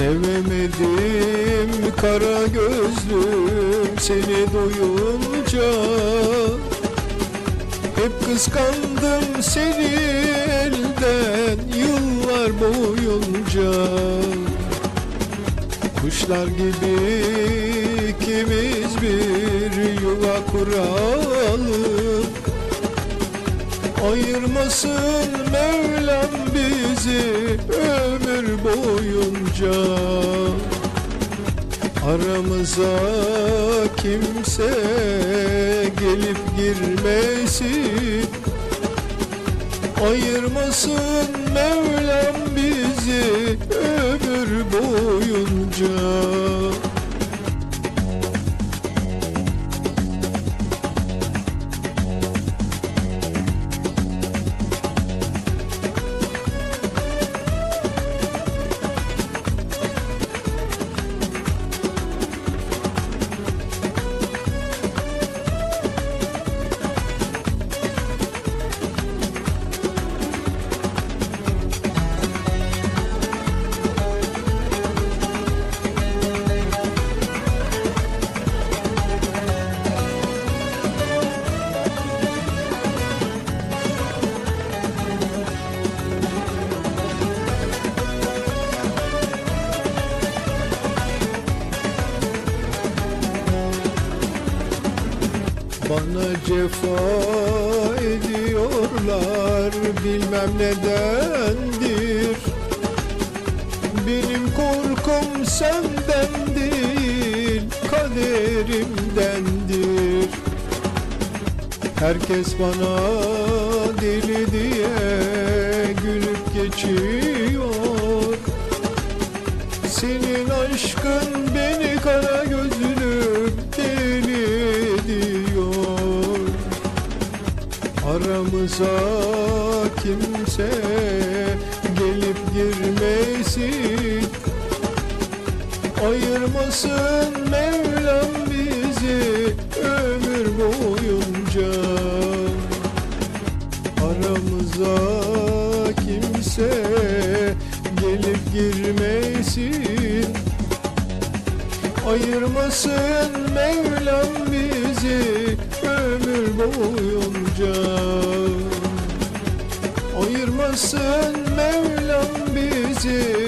Sevemedim kara gözlüm seni duyunca. Hep kıskandım seni elden yıllar boyunca. Kuşlar gibi ikimiz bir yuva kuralım. Ayırmasın Mevlam bizi ömür boyunca Aramıza kimse gelip girmesin. Ayırmasın Mevlam bizi ömür boyunca Bana cefa ediyorlar bilmem nedendir. Benim korkum senden değil kaderimdendir. Herkes bana deli diye gülüp geçiyor. Senin aşkın beni kara Aramıza kimse gelip girmesin. Ayırmasın Mevlam bizi ömür boyunca. Aramıza kimse gelip girmesin. Ayırmasın Mevlam bizi ömür boyunca Ayırmasın Mevlam bizi